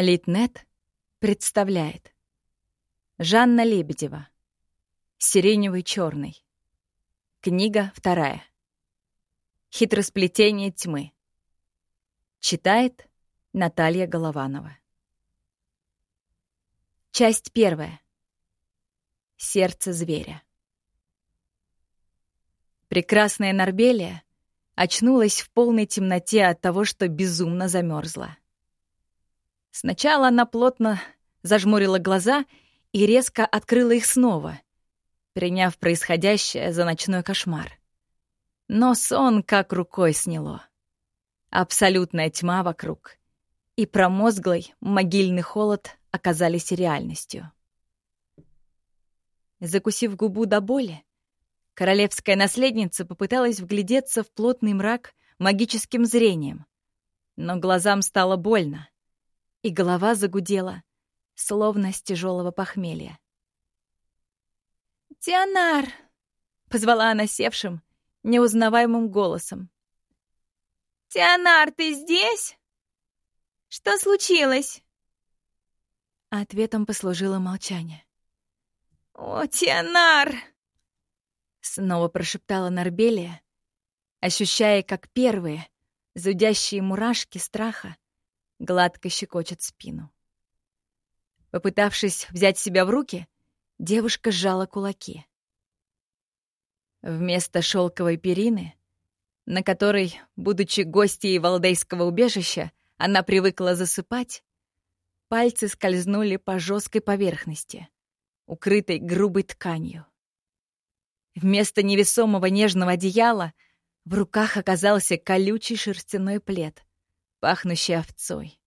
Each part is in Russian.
Литнет представляет. Жанна Лебедева. Сиреневый черный. Книга вторая. Хитросплетение тьмы. Читает Наталья Голованова. Часть первая. Сердце зверя. Прекрасная Нарбелия очнулась в полной темноте от того, что безумно замерзла. Сначала она плотно зажмурила глаза и резко открыла их снова, приняв происходящее за ночной кошмар. Но сон как рукой сняло. Абсолютная тьма вокруг и промозглый могильный холод оказались реальностью. Закусив губу до боли, королевская наследница попыталась вглядеться в плотный мрак магическим зрением, но глазам стало больно и голова загудела, словно с тяжелого похмелья. «Тианар!» — позвала она севшим, неузнаваемым голосом. «Тианар, ты здесь? Что случилось?» Ответом послужило молчание. «О, Тианар!» Снова прошептала Нарбелия, ощущая, как первые, зудящие мурашки страха гладко щекочет спину. Попытавшись взять себя в руки, девушка сжала кулаки. Вместо шелковой перины, на которой, будучи гостьей валдейского убежища, она привыкла засыпать, пальцы скользнули по жесткой поверхности, укрытой грубой тканью. Вместо невесомого нежного одеяла в руках оказался колючий шерстяной плед, пахнущий овцой.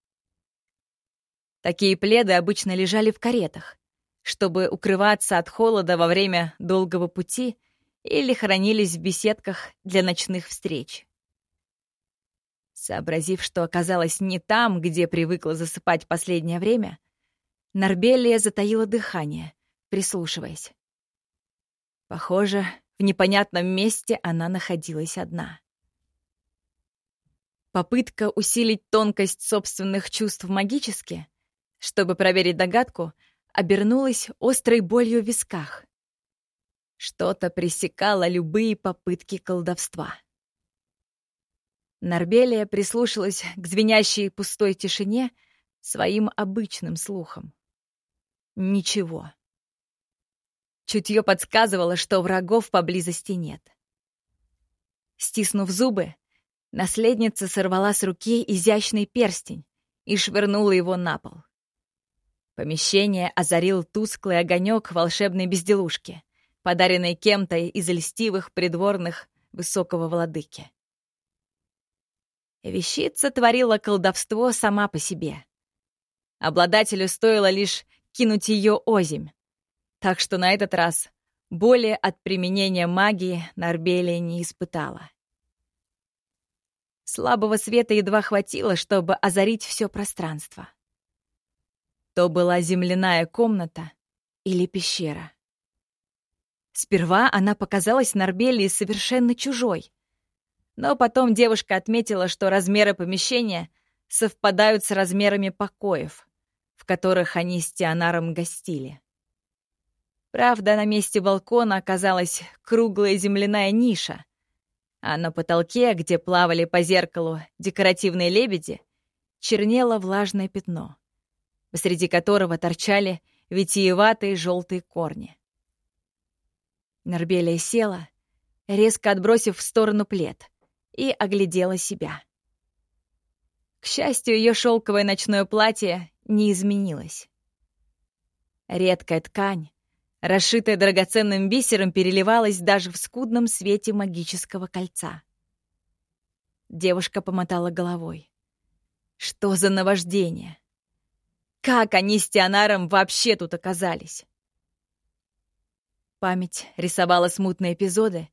Такие пледы обычно лежали в каретах, чтобы укрываться от холода во время долгого пути или хранились в беседках для ночных встреч. Сообразив, что оказалась не там, где привыкла засыпать последнее время, Нарбелия затаила дыхание, прислушиваясь. Похоже, в непонятном месте она находилась одна. Попытка усилить тонкость собственных чувств магически, чтобы проверить догадку, обернулась острой болью в висках. Что-то пресекало любые попытки колдовства. Нарбелия прислушалась к звенящей пустой тишине своим обычным слухом. Ничего. Чутье подсказывало, что врагов поблизости нет. Стиснув зубы, Наследница сорвала с руки изящный перстень и швырнула его на пол. Помещение озарил тусклый огонек волшебной безделушки, подаренной кем-то из льстивых придворных высокого владыки. Вещица творила колдовство сама по себе. Обладателю стоило лишь кинуть ее озимь, так что на этот раз боли от применения магии Нарбелия не испытала. Слабого света едва хватило, чтобы озарить все пространство. То была земляная комната или пещера. Сперва она показалась Нарбелии совершенно чужой. Но потом девушка отметила, что размеры помещения совпадают с размерами покоев, в которых они с Тианаром гостили. Правда, на месте балкона оказалась круглая земляная ниша, а на потолке, где плавали по зеркалу декоративные лебеди, чернело влажное пятно, посреди которого торчали витиеватые желтые корни. Нарбелия села, резко отбросив в сторону плед, и оглядела себя. К счастью, ее шелковое ночное платье не изменилось. Редкая ткань, расшитая драгоценным бисером, переливалась даже в скудном свете магического кольца. Девушка помотала головой. Что за наваждение? Как они с Тианаром вообще тут оказались? Память рисовала смутные эпизоды,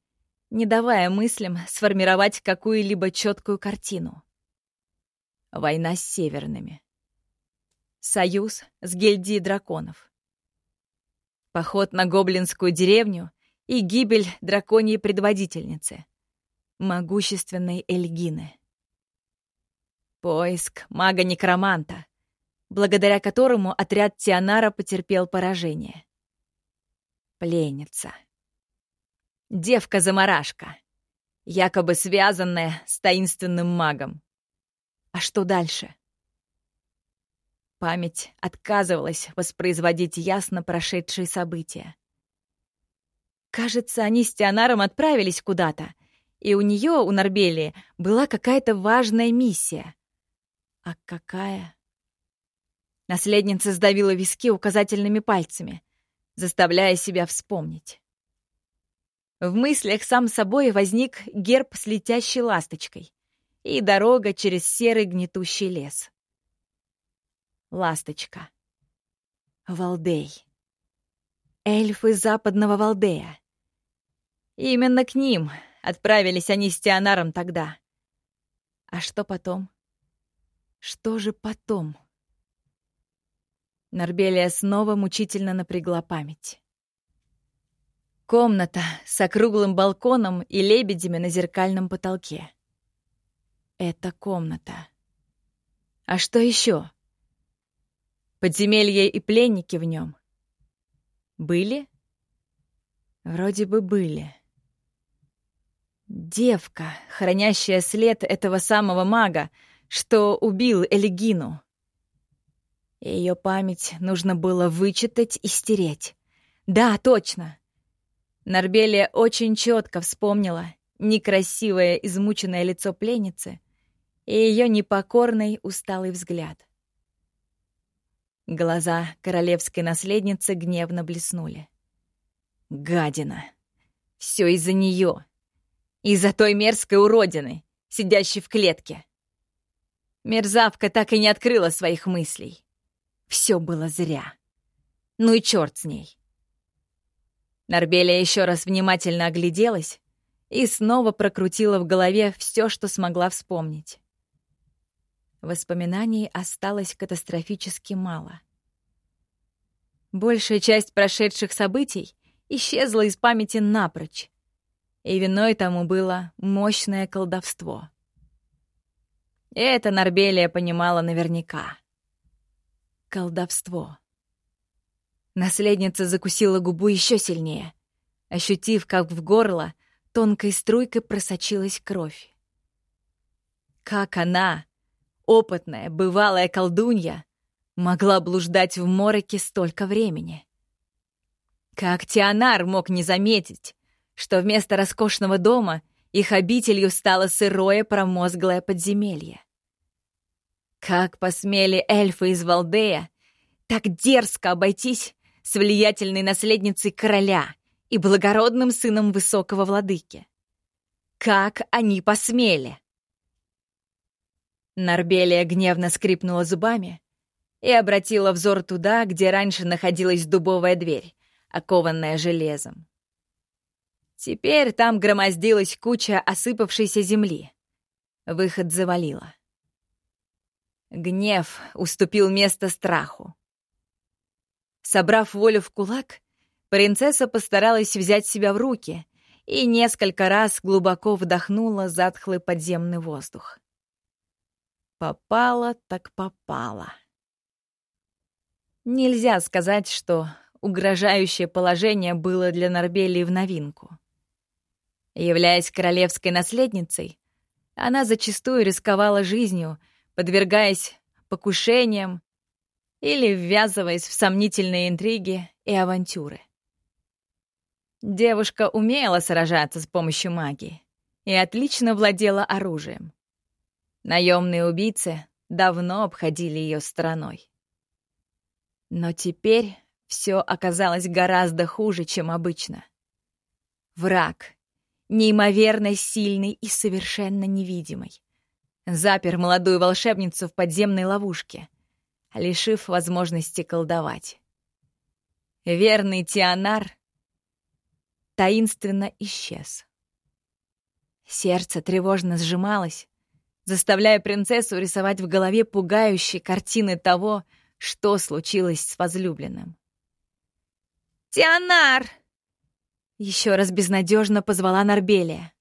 не давая мыслям сформировать какую-либо четкую картину. Война с северными. Союз с гильдией драконов. Поход на гоблинскую деревню и гибель драконьей предводительницы, могущественной Эльгины. Поиск мага-некроманта, благодаря которому отряд Тианара потерпел поражение. Пленница. Девка-замарашка, якобы связанная с таинственным магом. А что дальше? Память отказывалась воспроизводить ясно прошедшие события. Кажется, они с Тианаром отправились куда-то, и у нее, у Нарбелии, была какая-то важная миссия. А какая? Наследница сдавила виски указательными пальцами, заставляя себя вспомнить. В мыслях сам собой возник герб с летящей ласточкой и дорога через серый гнетущий лес. Ласточка. Валдей. Эльфы западного Валдея. Именно к ним отправились они с Тианаром тогда. А что потом? Что же потом? Нарбелия снова мучительно напрягла память. Комната с округлым балконом и лебедями на зеркальном потолке. Это комната. А что еще? Подземелье и пленники в нем. Были? Вроде бы были. Девка, хранящая след этого самого мага, что убил Элегину. Ее память нужно было вычитать и стереть. Да, точно. Нарбелия очень четко вспомнила некрасивое измученное лицо пленницы и ее непокорный усталый взгляд. Глаза королевской наследницы гневно блеснули. Гадина! Все из-за нее. Из-за той мерзкой уродины, сидящей в клетке. Мерзавка так и не открыла своих мыслей. Все было зря. Ну и черт с ней. Нарбелия еще раз внимательно огляделась и снова прокрутила в голове все, что смогла вспомнить. Воспоминаний осталось катастрофически мало. Большая часть прошедших событий исчезла из памяти напрочь, и виной тому было мощное колдовство. Это Нарбелия понимала наверняка. Колдовство. Наследница закусила губу еще сильнее, ощутив, как в горло тонкой струйкой просочилась кровь. Как она, опытная, бывалая колдунья, могла блуждать в мороке столько времени? Как Тианар мог не заметить, что вместо роскошного дома их обителью стало сырое промозглое подземелье? Как посмели эльфы из Валдея так дерзко обойтись с влиятельной наследницей короля и благородным сыном высокого владыки? Как они посмели? Нарбелия гневно скрипнула зубами и обратила взор туда, где раньше находилась дубовая дверь, окованная железом. Теперь там громоздилась куча осыпавшейся земли. Выход завалило. Гнев уступил место страху. Собрав волю в кулак, принцесса постаралась взять себя в руки и несколько раз глубоко вдохнула затхлый подземный воздух. Попала так попала. Нельзя сказать, что угрожающее положение было для Норбелии в новинку. Являясь королевской наследницей, она зачастую рисковала жизнью, подвергаясь покушениям или ввязываясь в сомнительные интриги и авантюры. Девушка умела сражаться с помощью магии и отлично владела оружием. Наемные убийцы давно обходили ее стороной. Но теперь все оказалось гораздо хуже, чем обычно. Враг, неимоверно сильный и совершенно невидимый, запер молодую волшебницу в подземной ловушке, лишив возможности колдовать. Верный Тианар таинственно исчез. Сердце тревожно сжималось, заставляя принцессу рисовать в голове пугающие картины того, что случилось с возлюбленным. «Тианар!» Еще раз безнадежно позвала Нарбелия.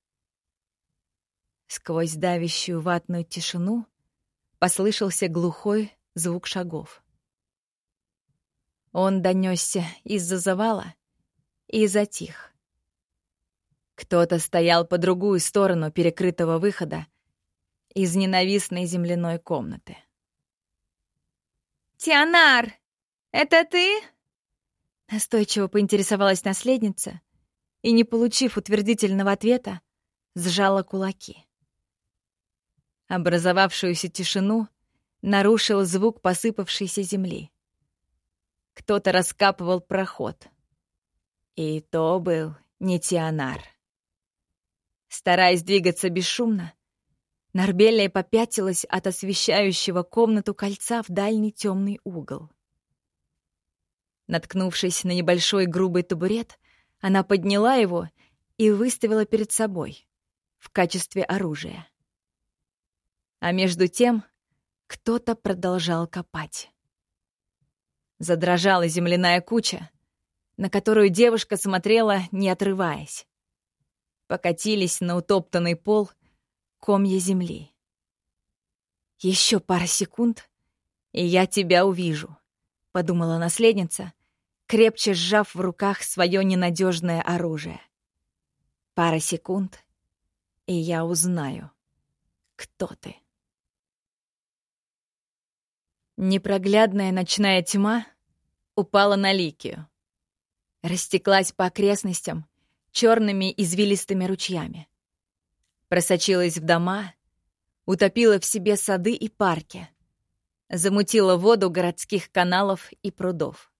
Сквозь давящую ватную тишину послышался глухой звук шагов. Он донесся из-за завала и затих. Кто-то стоял по другую сторону перекрытого выхода из ненавистной земляной комнаты. «Тианар, это ты?» Настойчиво поинтересовалась наследница и, не получив утвердительного ответа, сжала кулаки. Образовавшуюся тишину нарушил звук посыпавшейся земли. Кто-то раскапывал проход. И то был не Тианар. Стараясь двигаться бесшумно, Нарбелия попятилась от освещающего комнату кольца в дальний темный угол. Наткнувшись на небольшой грубый табурет, она подняла его и выставила перед собой в качестве оружия. А между тем кто-то продолжал копать. Задрожала земляная куча, на которую девушка смотрела, не отрываясь. Покатились на утоптанный пол комья земли. Еще пара секунд, и я тебя увижу», — подумала наследница, крепче сжав в руках свое ненадежное оружие. Пара секунд, и я узнаю, кто ты. Непроглядная ночная тьма упала на Ликию. Растеклась по окрестностям черными извилистыми ручьями. Просочилась в дома, утопила в себе сады и парки, замутила воду городских каналов и прудов.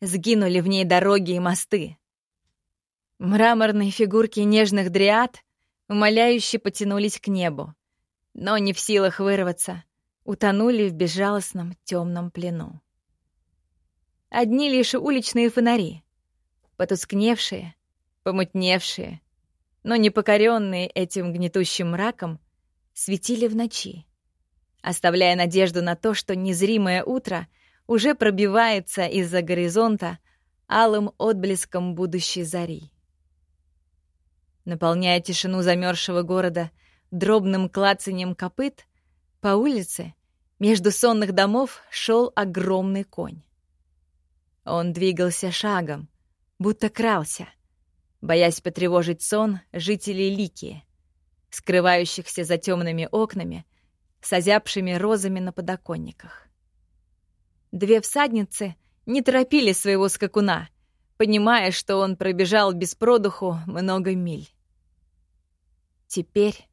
Сгинули в ней дороги и мосты. Мраморные фигурки нежных дриад умоляюще потянулись к небу, но не в силах вырваться, утонули в безжалостном темном плену. Одни лишь уличные фонари, потускневшие, помутневшие, но не покоренные этим гнетущим мраком, светили в ночи, оставляя надежду на то, что незримое утро — уже пробивается из-за горизонта алым отблеском будущей зари. Наполняя тишину замерзшего города дробным клацанием копыт, по улице между сонных домов шел огромный конь. Он двигался шагом, будто крался, боясь потревожить сон жителей Ликии, скрывающихся за темными окнами с розами на подоконниках. Две всадницы не торопили своего скакуна, понимая, что он пробежал без продуху много миль. Теперь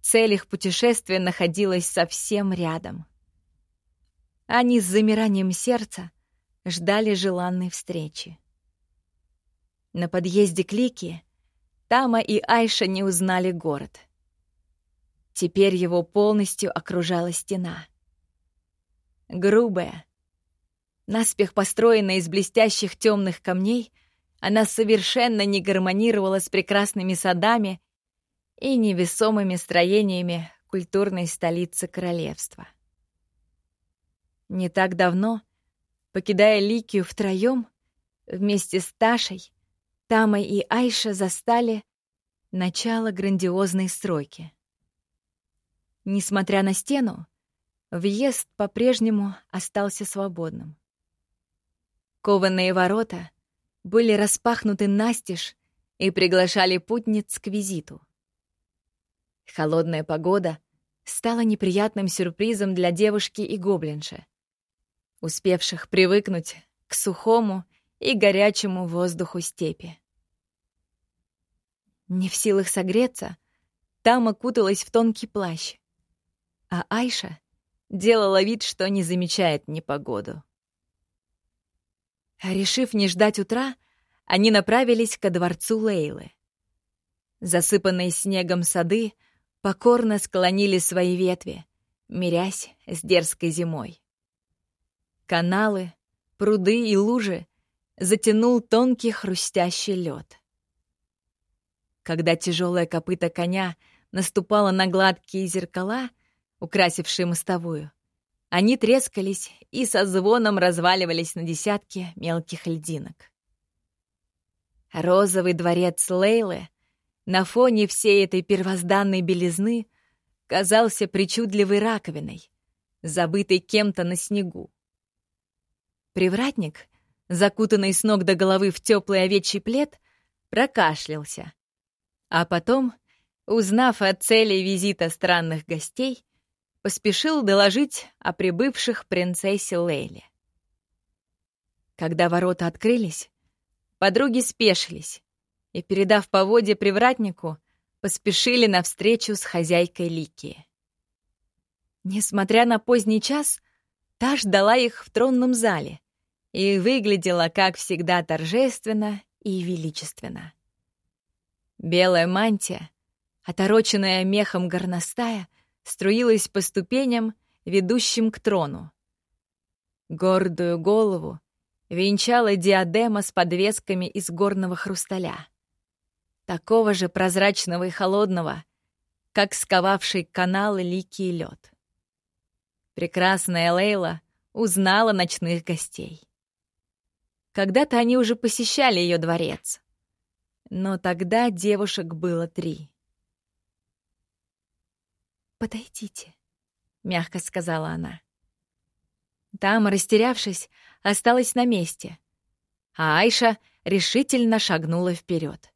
цель их путешествия находилась совсем рядом. Они с замиранием сердца ждали желанной встречи. На подъезде к Лике Тама и Айша не узнали город. Теперь его полностью окружала стена. Грубая, Наспех построенная из блестящих темных камней, она совершенно не гармонировала с прекрасными садами и невесомыми строениями культурной столицы королевства. Не так давно, покидая Ликию втроем, вместе с Ташей, Тамой и Айша застали начало грандиозной стройки. Несмотря на стену, въезд по-прежнему остался свободным. Кованые ворота были распахнуты настежь и приглашали путниц к визиту. Холодная погода стала неприятным сюрпризом для девушки и гоблинши, успевших привыкнуть к сухому и горячему воздуху степи. Не в силах согреться, там окуталась в тонкий плащ, а Айша делала вид, что не замечает непогоду. Решив не ждать утра, они направились ко дворцу Лейлы. Засыпанные снегом сады покорно склонили свои ветви, мирясь с дерзкой зимой. Каналы, пруды и лужи затянул тонкий хрустящий лед. Когда тяжелое копыто коня наступало на гладкие зеркала, украсившие мостовую, они трескались и со звоном разваливались на десятки мелких льдинок. Розовый дворец Лейлы на фоне всей этой первозданной белизны казался причудливой раковиной, забытой кем-то на снегу. Привратник, закутанный с ног до головы в теплый овечий плед, прокашлялся. А потом, узнав о цели визита странных гостей, поспешил доложить о прибывших принцессе Лейле. Когда ворота открылись, подруги спешились и, передав поводье привратнику, поспешили навстречу с хозяйкой Ликии. Несмотря на поздний час, та ждала их в тронном зале и выглядела, как всегда, торжественно и величественно. Белая мантия, отороченная мехом горностая, струилась по ступеням, ведущим к трону. Гордую голову венчала диадема с подвесками из горного хрусталя. Такого же прозрачного и холодного, как сковавший каналы ликий лед. Прекрасная Лейла узнала ночных гостей. Когда-то они уже посещали ее дворец. Но тогда девушек было три. «Подойдите», — мягко сказала она. Там, растерявшись, осталась на месте, а Айша решительно шагнула вперед.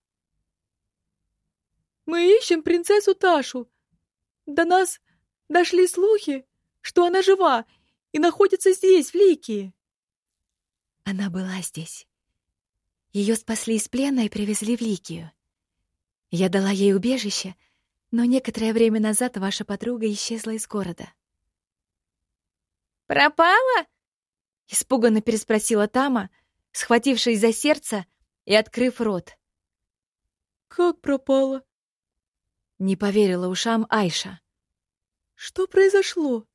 «Мы ищем принцессу Ташу. До нас дошли слухи, что она жива и находится здесь, в Ликии». Она была здесь. Ее спасли из плена и привезли в Ликию. Я дала ей убежище, но некоторое время назад ваша подруга исчезла из города. «Пропала?» — испуганно переспросила Тама, схватившись за сердце и открыв рот. «Как пропала?» Не поверила ушам Айша. «Что произошло?»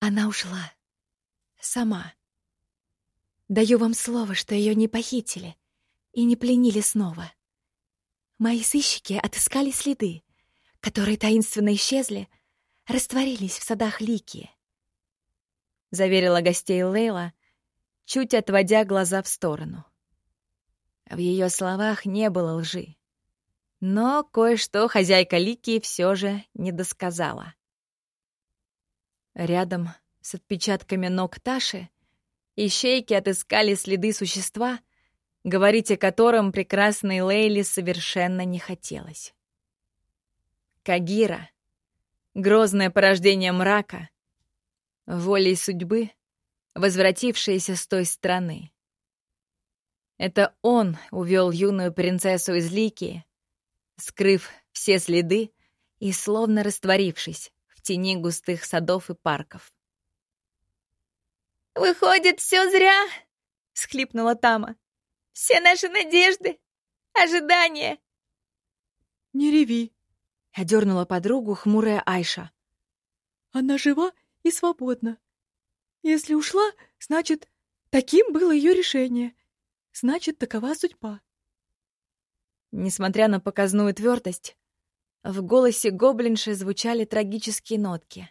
Она ушла. Сама. Даю вам слово, что ее не похитили и не пленили снова. Мои сыщики отыскали следы, которые таинственно исчезли, растворились в садах Лики. Заверила гостей Лейла, чуть отводя глаза в сторону. В ее словах не было лжи. Но кое-что хозяйка Лики все же не досказала. Рядом с отпечатками ног Таши ищейки отыскали следы существа, говорить о котором прекрасной Лейли совершенно не хотелось. Кагира, грозное порождение мрака, волей судьбы, возвратившаяся с той страны. Это он увел юную принцессу из Ликии, скрыв все следы и словно растворившись в тени густых садов и парков. «Выходит, все зря!» — схлипнула Тама. Все наши надежды, ожидания. Не реви, одернула подругу хмурая Айша. Она жива и свободна. Если ушла, значит, таким было ее решение. Значит, такова судьба. Несмотря на показную твердость, в голосе гоблинши звучали трагические нотки,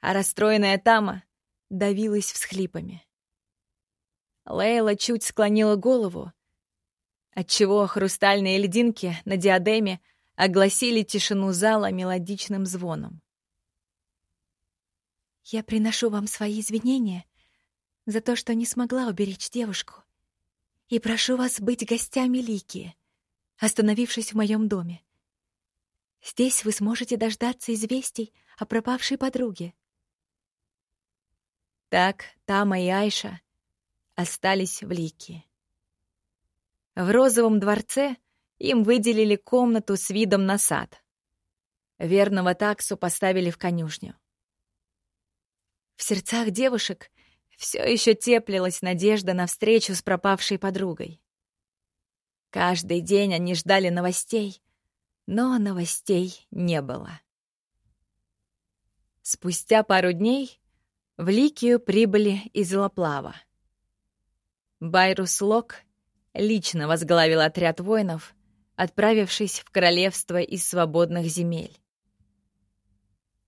а расстроенная Тама давилась всхлипами. Лейла чуть склонила голову, отчего хрустальные льдинки на диадеме огласили тишину зала мелодичным звоном. «Я приношу вам свои извинения за то, что не смогла уберечь девушку, и прошу вас быть гостями Лики, остановившись в моем доме. Здесь вы сможете дождаться известий о пропавшей подруге». Так Тама и Айша остались в Лике. В розовом дворце им выделили комнату с видом на сад. Верного таксу поставили в конюшню. В сердцах девушек все еще теплилась надежда на встречу с пропавшей подругой. Каждый день они ждали новостей, но новостей не было. Спустя пару дней в Ликию прибыли из Лаплава. Байрус Лок лично возглавил отряд воинов, отправившись в королевство из свободных земель.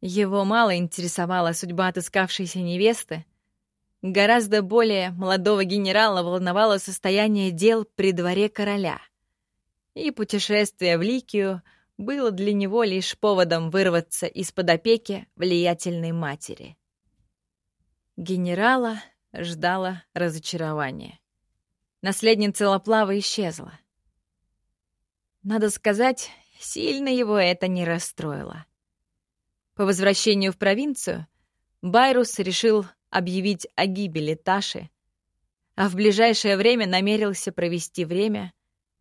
Его мало интересовала судьба отыскавшейся невесты, гораздо более молодого генерала волновало состояние дел при дворе короля. И путешествие в Ликию было для него лишь поводом вырваться из-под опеки влиятельной матери. Генерала ждало разочарование. Наследница Лаплава исчезла. Надо сказать, сильно его это не расстроило. По возвращению в провинцию Байрус решил объявить о гибели Таши, а в ближайшее время намерился провести время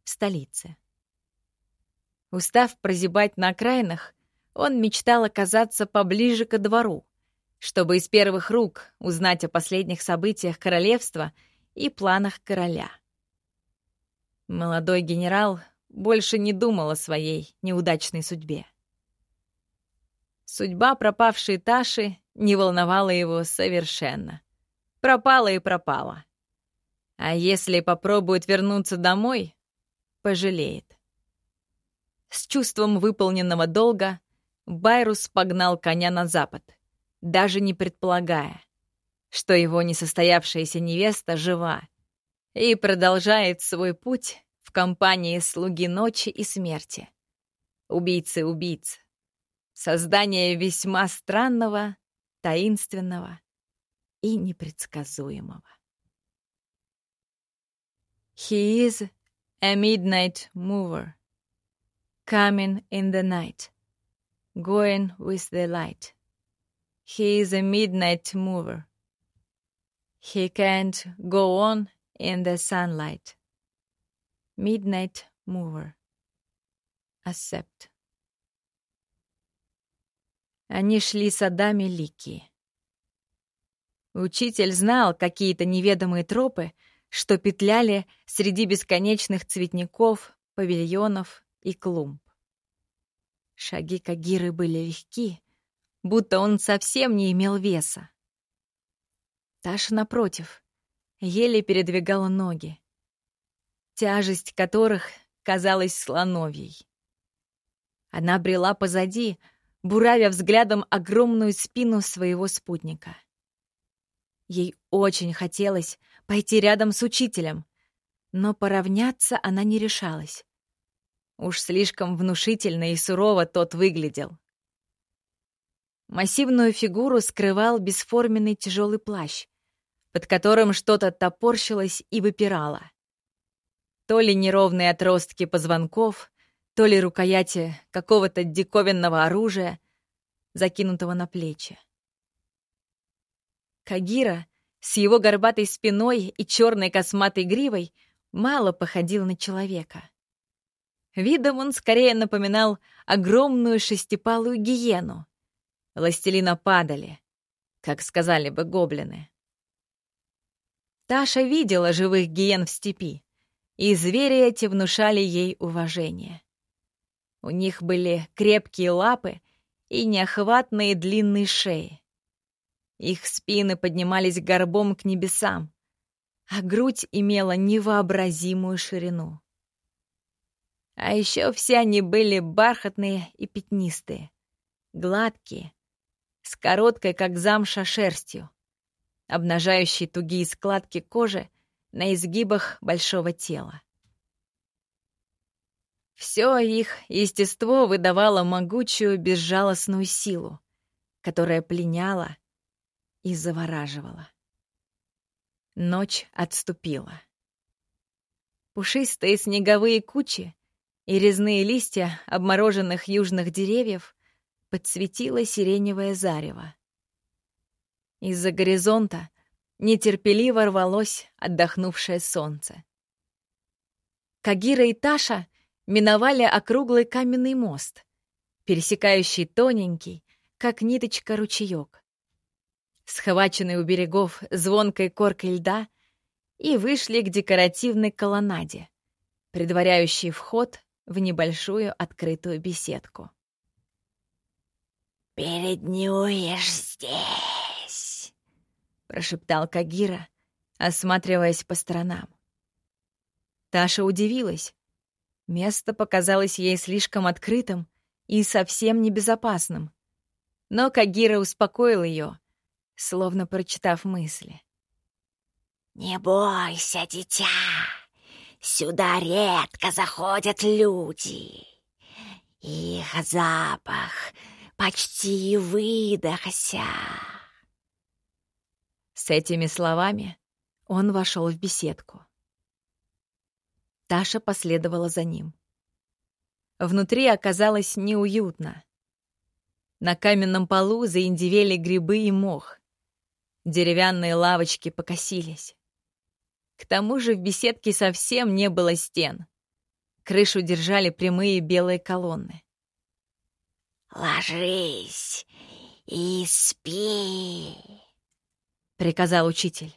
в столице. Устав прозябать на окраинах, он мечтал оказаться поближе ко двору, чтобы из первых рук узнать о последних событиях королевства и планах короля. Молодой генерал больше не думал о своей неудачной судьбе. Судьба пропавшей Таши не волновала его совершенно. Пропала и пропала. А если попробует вернуться домой, пожалеет. С чувством выполненного долга Байрус погнал коня на запад, даже не предполагая, что его несостоявшаяся невеста жива и продолжает свой путь в компании слуги ночи и смерти, убийцы убийц, создание весьма странного, таинственного и непредсказуемого. He is a midnight mover, coming in the night, going with the light. He is a midnight mover. He can't go on in the sunlight. Midnight mover. Accept. Они шли садами Лики. Учитель знал какие-то неведомые тропы, что петляли среди бесконечных цветников, павильонов и клумб. Шаги Кагиры были легки, будто он совсем не имел веса. Таша, напротив, еле передвигала ноги, тяжесть которых казалась слоновьей. Она брела позади, буравя взглядом огромную спину своего спутника. Ей очень хотелось пойти рядом с учителем, но поравняться она не решалась. Уж слишком внушительно и сурово тот выглядел. Массивную фигуру скрывал бесформенный тяжелый плащ, под которым что-то топорщилось и выпирало. То ли неровные отростки позвонков, то ли рукояти какого-то диковинного оружия, закинутого на плечи. Кагира с его горбатой спиной и черной косматой гривой мало походил на человека. Видом он скорее напоминал огромную шестипалую гиену. Властелина падали, как сказали бы гоблины. Таша видела живых гиен в степи, и звери эти внушали ей уважение. У них были крепкие лапы и неохватные длинные шеи. Их спины поднимались горбом к небесам, а грудь имела невообразимую ширину. А еще все они были бархатные и пятнистые, гладкие, с короткой, как замша, шерстью, обнажающей тугие складки кожи на изгибах большого тела. Все их естество выдавало могучую безжалостную силу, которая пленяла и завораживала. Ночь отступила. Пушистые снеговые кучи и резные листья обмороженных южных деревьев подсветило сиреневое зарево. Из-за горизонта нетерпеливо рвалось отдохнувшее солнце. Кагира и Таша миновали округлый каменный мост, пересекающий тоненький, как ниточка, ручеек схваченной у берегов звонкой коркой льда, и вышли к декоративной колоннаде, предваряющей вход в небольшую открытую беседку. «Переднюешь здесь!» — прошептал Кагира, осматриваясь по сторонам. Таша удивилась. Место показалось ей слишком открытым и совсем небезопасным. Но Кагира успокоил ее, словно прочитав мысли. «Не бойся, дитя! Сюда редко заходят люди. Их запах почти выдохся». С этими словами он вошел в беседку. Таша последовала за ним. Внутри оказалось неуютно. На каменном полу заиндивели грибы и мох. Деревянные лавочки покосились. К тому же в беседке совсем не было стен. Крышу держали прямые белые колонны. «Ложись и спи», — приказал учитель.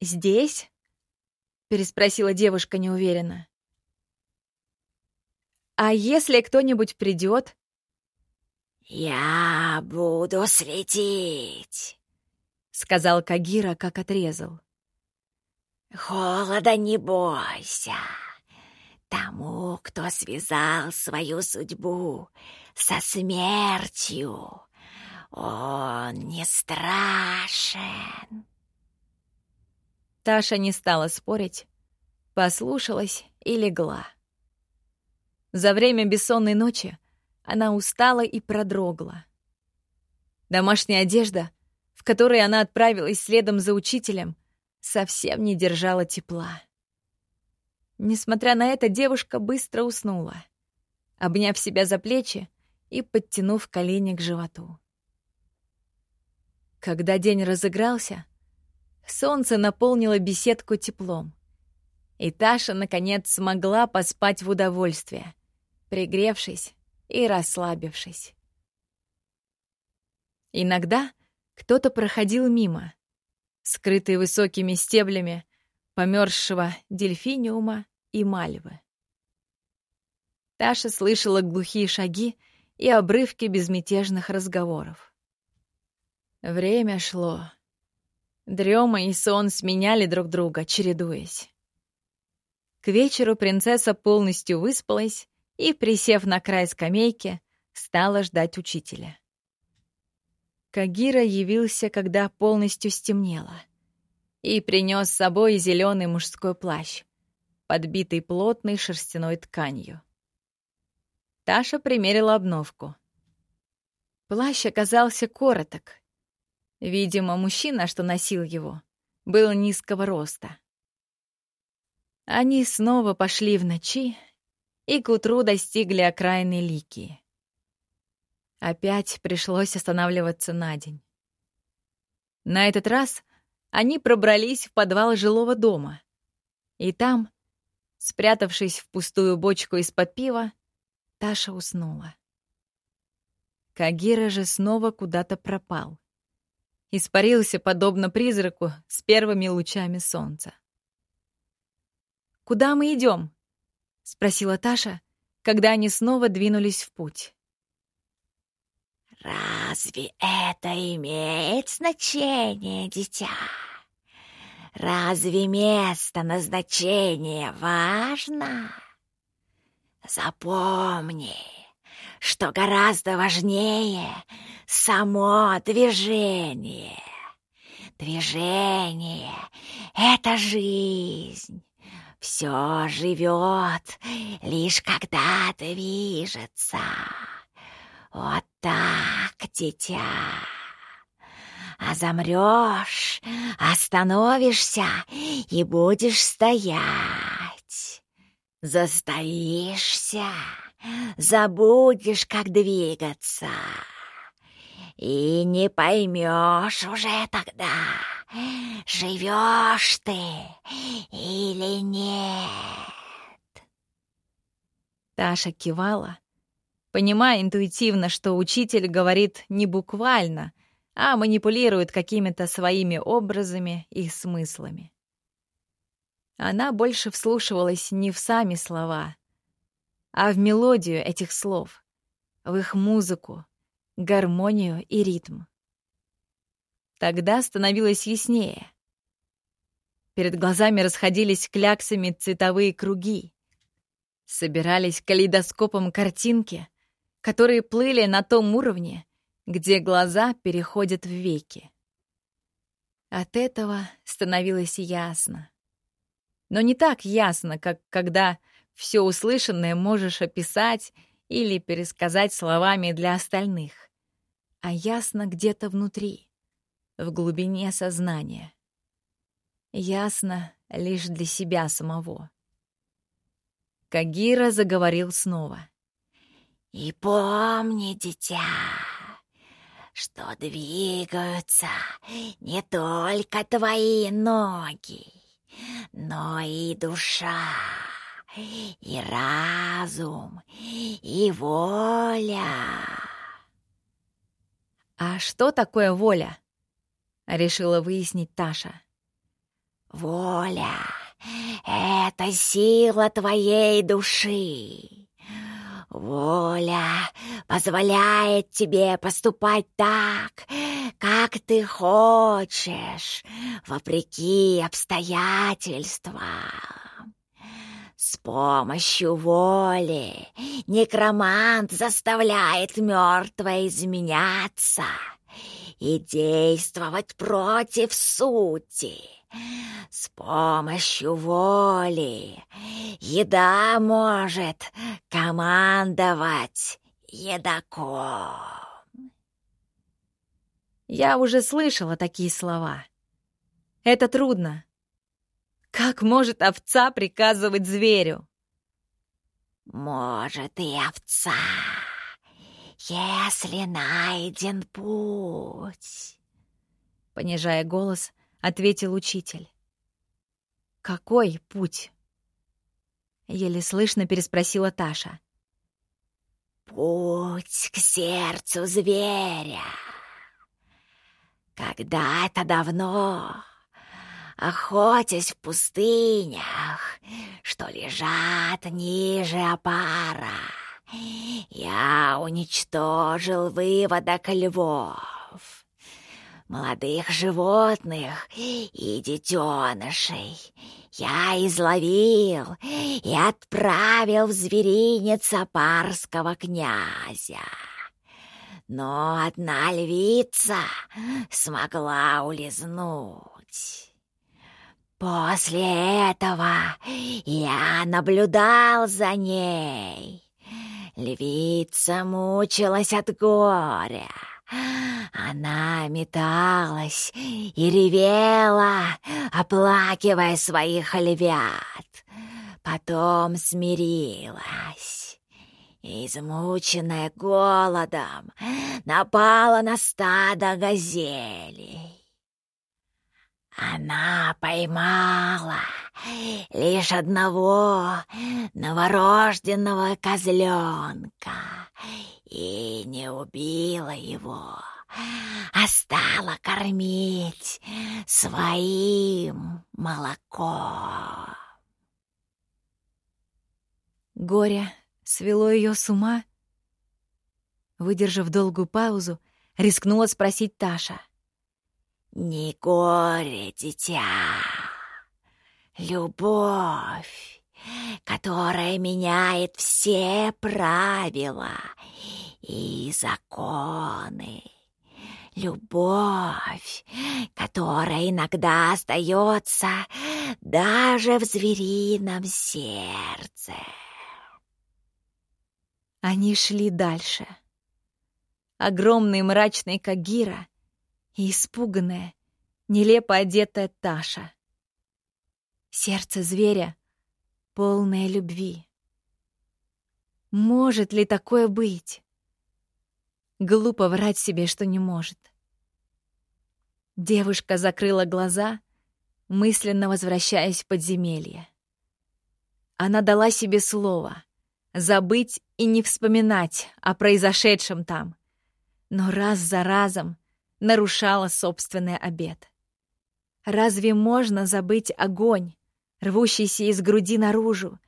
«Здесь?» — переспросила девушка неуверенно. «А если кто-нибудь придет?» «Я буду следить», — сказал Кагира, как отрезал. «Холода не бойся. Тому, кто связал свою судьбу со смертью, он не страшен». Таша не стала спорить, послушалась и легла. За время бессонной ночи она устала и продрогла. Домашняя одежда, в которой она отправилась следом за учителем, совсем не держала тепла. Несмотря на это, девушка быстро уснула, обняв себя за плечи и подтянув колени к животу. Когда день разыгрался, солнце наполнило беседку теплом, и Таша, наконец, смогла поспать в удовольствие, пригревшись и расслабившись. Иногда кто-то проходил мимо, скрытый высокими стеблями померзшего дельфиниума и мальвы. Таша слышала глухие шаги и обрывки безмятежных разговоров. Время шло. Дрема и сон сменяли друг друга, чередуясь. К вечеру принцесса полностью выспалась и, присев на край скамейки, стала ждать учителя. Кагира явился, когда полностью стемнело, и принес с собой зеленый мужской плащ, подбитый плотной шерстяной тканью. Таша примерила обновку. Плащ оказался короток. Видимо, мужчина, что носил его, был низкого роста. Они снова пошли в ночи, и к утру достигли окраины Ликии. Опять пришлось останавливаться на день. На этот раз они пробрались в подвал жилого дома, и там, спрятавшись в пустую бочку из-под пива, Таша уснула. Кагира же снова куда-то пропал. Испарился, подобно призраку, с первыми лучами солнца. «Куда мы идем?» — спросила Таша, когда они снова двинулись в путь. «Разве это имеет значение, дитя? Разве место назначения важно? Запомни, что гораздо важнее само движение. Движение — это жизнь, все живет, лишь когда движется. Вот дитя. А замрешь, остановишься и будешь стоять. Застоишься, забудешь, как двигаться. И не поймешь уже тогда, живешь ты или нет. Таша кивала, понимая интуитивно, что учитель говорит не буквально, а манипулирует какими-то своими образами и смыслами. Она больше вслушивалась не в сами слова, а в мелодию этих слов, в их музыку, гармонию и ритм. Тогда становилось яснее. Перед глазами расходились кляксами цветовые круги. Собирались калейдоскопом картинки, которые плыли на том уровне, где глаза переходят в веки. От этого становилось ясно. Но не так ясно, как когда все услышанное можешь описать или пересказать словами для остальных, а ясно где-то внутри в глубине сознания. Ясно лишь для себя самого. Кагира заговорил снова. «И помни, дитя, что двигаются не только твои ноги, но и душа, и разум, и воля». «А что такое воля?» — решила выяснить Таша. «Воля — это сила твоей души. Воля позволяет тебе поступать так, как ты хочешь, вопреки обстоятельствам. С помощью воли некромант заставляет мертвое изменяться и действовать против сути. С помощью воли еда может командовать едоком. Я уже слышала такие слова. Это трудно. Как может овца приказывать зверю? Может и овца, если найден путь. Понижая голос, ответил учитель. Какой путь? Еле слышно переспросила Таша. Путь к сердцу зверя. Когда-то давно охотясь в пустынях, что лежат ниже опара. Я уничтожил выводок львов, молодых животных и детенышей. Я изловил и отправил в зверинец апарского князя. Но одна львица смогла улизнуть. После этого я наблюдал за ней. Львица мучилась от горя. Она металась и ревела, оплакивая своих львят. Потом смирилась. Измученная голодом, напала на стадо газелей. Она поймала лишь одного новорожденного козленка и не убила его, а стала кормить своим молоком. Горе свело ее с ума. Выдержав долгую паузу, рискнула спросить Таша — не горе, дитя, любовь, которая меняет все правила и законы. Любовь, которая иногда остается даже в зверином сердце. Они шли дальше. Огромный мрачный Кагира и испуганная, нелепо одетая Таша. Сердце зверя полное любви. Может ли такое быть? Глупо врать себе, что не может. Девушка закрыла глаза, мысленно возвращаясь в подземелье. Она дала себе слово забыть и не вспоминать о произошедшем там. Но раз за разом нарушала собственный обет. Разве можно забыть огонь, рвущийся из груди наружу,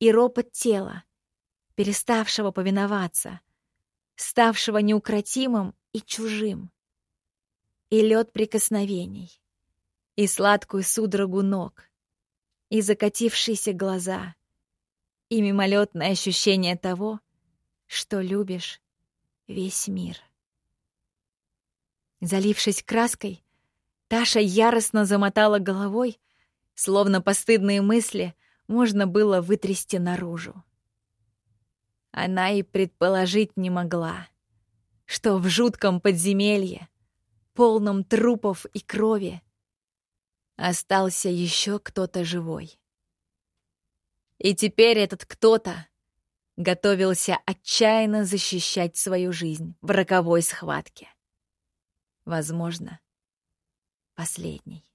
и ропот тела, переставшего повиноваться, ставшего неукротимым и чужим, и лед прикосновений, и сладкую судорогу ног, и закатившиеся глаза, и мимолетное ощущение того, что любишь весь мир. Залившись краской, Таша яростно замотала головой, словно постыдные мысли можно было вытрясти наружу. Она и предположить не могла, что в жутком подземелье, полном трупов и крови, остался еще кто-то живой. И теперь этот кто-то готовился отчаянно защищать свою жизнь в роковой схватке. Возможно, последний.